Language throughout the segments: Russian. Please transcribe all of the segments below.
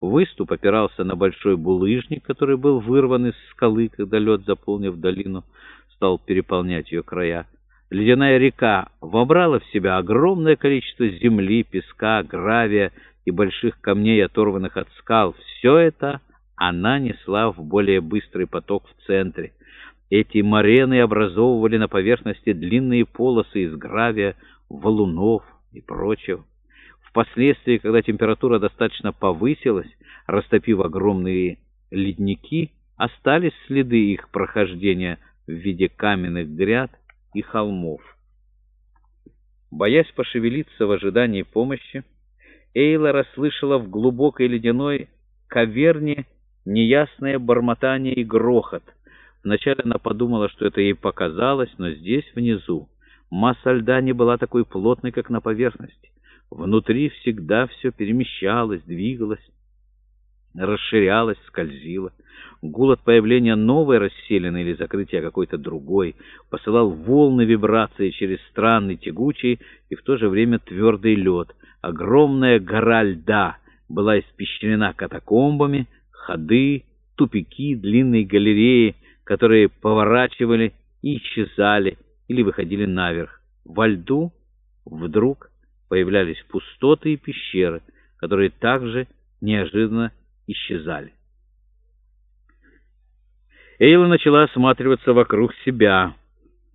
Выступ опирался на большой булыжник, который был вырван из скалы, когда лед, заполнив долину, стал переполнять ее края. Ледяная река вобрала в себя огромное количество земли, песка, гравия и больших камней, оторванных от скал. Все это она несла в более быстрый поток в центре. Эти морены образовывали на поверхности длинные полосы из гравия, валунов и прочего. Впоследствии, когда температура достаточно повысилась, растопив огромные ледники, остались следы их прохождения в виде каменных гряд и холмов. Боясь пошевелиться в ожидании помощи, Эйла расслышала в глубокой ледяной каверне неясное бормотание и грохот. Вначале она подумала, что это ей показалось, но здесь, внизу, масса льда не была такой плотной, как на поверхности. Внутри всегда все перемещалось, двигалось, расширялось, скользило. Гул от появления новой расселены или закрытия какой-то другой посылал волны вибрации через странный тягучий и в то же время твердый лед. Огромная гора льда была испещрена катакомбами, ходы, тупики, длинные галереи, которые поворачивали и исчезали или выходили наверх. Во льду вдруг появлялись пустоты и пещеры, которые также неожиданно исчезали. Эйла начала осматриваться вокруг себя.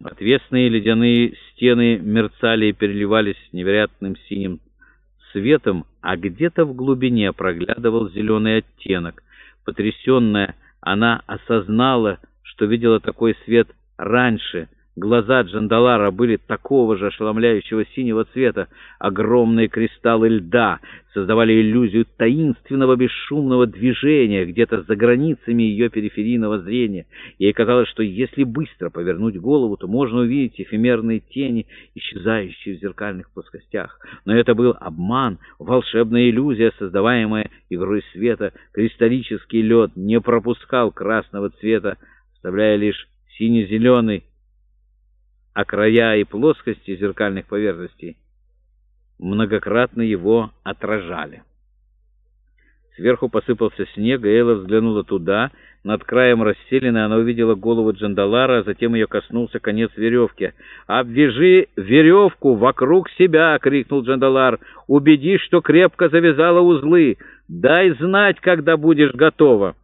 Отвесные ледяные стены мерцали и переливались невероятным синим светом, а где-то в глубине проглядывал зеленый оттенок. Потрясенная, она осознала, что видела такой свет раньше — Глаза Джандалара были такого же ошеломляющего синего цвета. Огромные кристаллы льда создавали иллюзию таинственного бесшумного движения где-то за границами ее периферийного зрения. Ей казалось, что если быстро повернуть голову, то можно увидеть эфемерные тени, исчезающие в зеркальных плоскостях. Но это был обман, волшебная иллюзия, создаваемая игрой света. Кристаллический лед не пропускал красного цвета, оставляя лишь сине-зеленый, а края и плоскости зеркальных поверхностей многократно его отражали. Сверху посыпался снег, и Элла взглянула туда. Над краем расселены она увидела голову Джандалара, а затем ее коснулся конец веревки. «Обвяжи веревку вокруг себя!» — крикнул Джандалар. «Убедись, что крепко завязала узлы. Дай знать, когда будешь готова».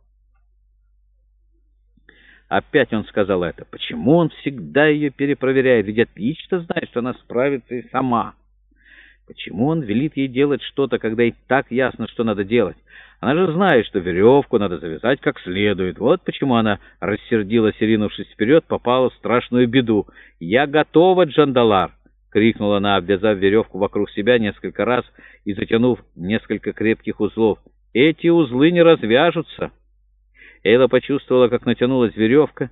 Опять он сказал это. Почему он всегда ее перепроверяет? Ведь отлично знает, что она справится и сама. Почему он велит ей делать что-то, когда и так ясно, что надо делать? Она же знает, что веревку надо завязать как следует. Вот почему она, рассердилась и ринувшись вперед, попала в страшную беду. «Я готова, Джандалар!» — крикнула она, обвязав веревку вокруг себя несколько раз и затянув несколько крепких узлов. «Эти узлы не развяжутся!» Эйла почувствовала, как натянулась веревка,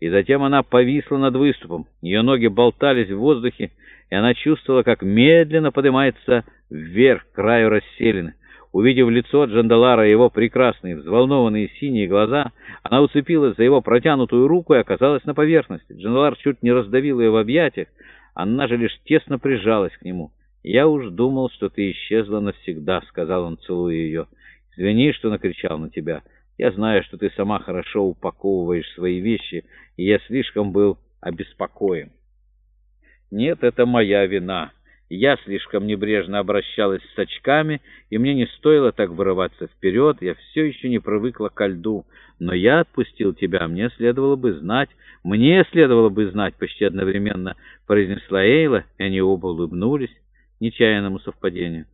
и затем она повисла над выступом. Ее ноги болтались в воздухе, и она чувствовала, как медленно поднимается вверх к краю расселены. Увидев лицо Джандалара и его прекрасные, взволнованные синие глаза, она уцепилась за его протянутую руку и оказалась на поверхности. Джандалар чуть не раздавил ее в объятиях, она же лишь тесно прижалась к нему. «Я уж думал, что ты исчезла навсегда», — сказал он, целуя ее. «Извини, что накричал на тебя». Я знаю, что ты сама хорошо упаковываешь свои вещи, и я слишком был обеспокоен. Нет, это моя вина. Я слишком небрежно обращалась с очками, и мне не стоило так вырываться вперед, я все еще не привыкла ко льду. Но я отпустил тебя, мне следовало бы знать, мне следовало бы знать, почти одновременно произнесла Эйла, и они оба улыбнулись нечаянному совпадению.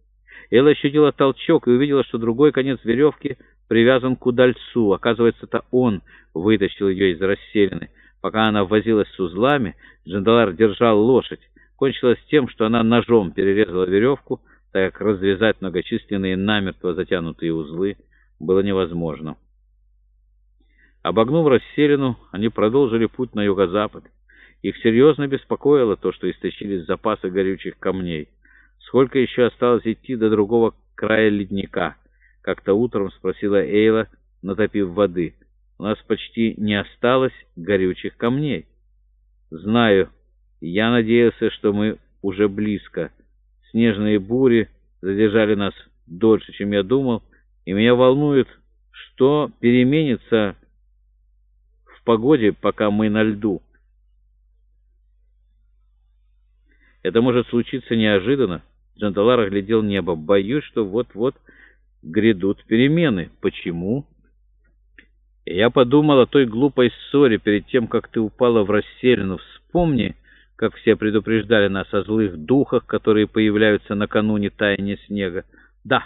Эйла ощутила толчок и увидела, что другой конец веревки привязан к удальцу. Оказывается, это он вытащил ее из расселины. Пока она возилась с узлами, Джандалар держал лошадь. Кончилось тем, что она ножом перерезала веревку, так как развязать многочисленные намертво затянутые узлы было невозможно. Обогнув расселину, они продолжили путь на юго-запад. Их серьезно беспокоило то, что истощились запасы горючих камней. Сколько еще осталось идти до другого края ледника? Как-то утром спросила Эйла, натопив воды. У нас почти не осталось горючих камней. Знаю. Я надеялся, что мы уже близко. Снежные бури задержали нас дольше, чем я думал, и меня волнует, что переменится в погоде, пока мы на льду. Это может случиться неожиданно. Джандалар оглядел небо. Боюсь, что вот-вот грядут перемены. Почему? Я подумал о той глупой ссоре перед тем, как ты упала в расселину. Вспомни, как все предупреждали нас о злых духах, которые появляются накануне таяния снега. Да,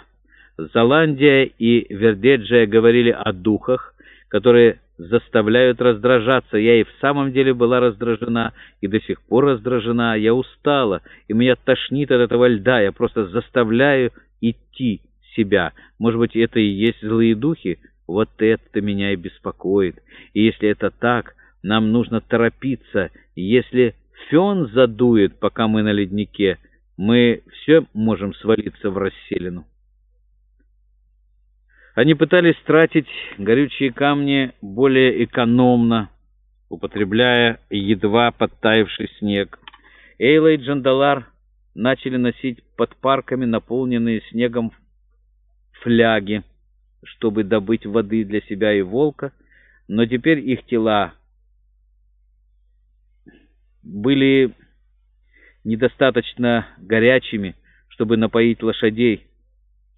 Золандия и Вердеджия говорили о духах, которые заставляют раздражаться. Я и в самом деле была раздражена, и до сих пор раздражена. Я устала, и меня тошнит от этого льда. Я просто заставляю идти себя. Может быть, это и есть злые духи? Вот это меня и беспокоит. И если это так, нам нужно торопиться. Если фен задует, пока мы на леднике, мы все можем свалиться в расселину. Они пытались тратить горючие камни более экономно, употребляя едва подтаявший снег. Эйла и Джандалар начали носить под парками наполненные снегом фляги, чтобы добыть воды для себя и волка, но теперь их тела были недостаточно горячими, чтобы напоить лошадей.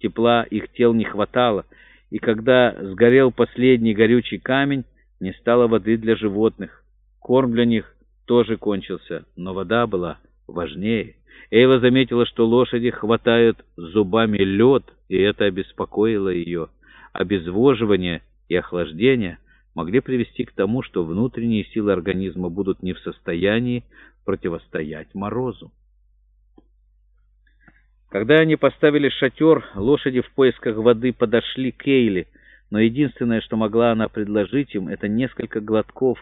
Тепла их тел не хватало, и когда сгорел последний горючий камень, не стало воды для животных. Корм для них тоже кончился, но вода была важнее. Эйла заметила, что лошади хватают зубами лед, и это обеспокоило ее. Обезвоживание и охлаждение могли привести к тому, что внутренние силы организма будут не в состоянии противостоять морозу. Когда они поставили шатер, лошади в поисках воды подошли к Эйле, но единственное, что могла она предложить им, это несколько глотков